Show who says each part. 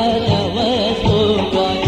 Speaker 1: करवसो गाय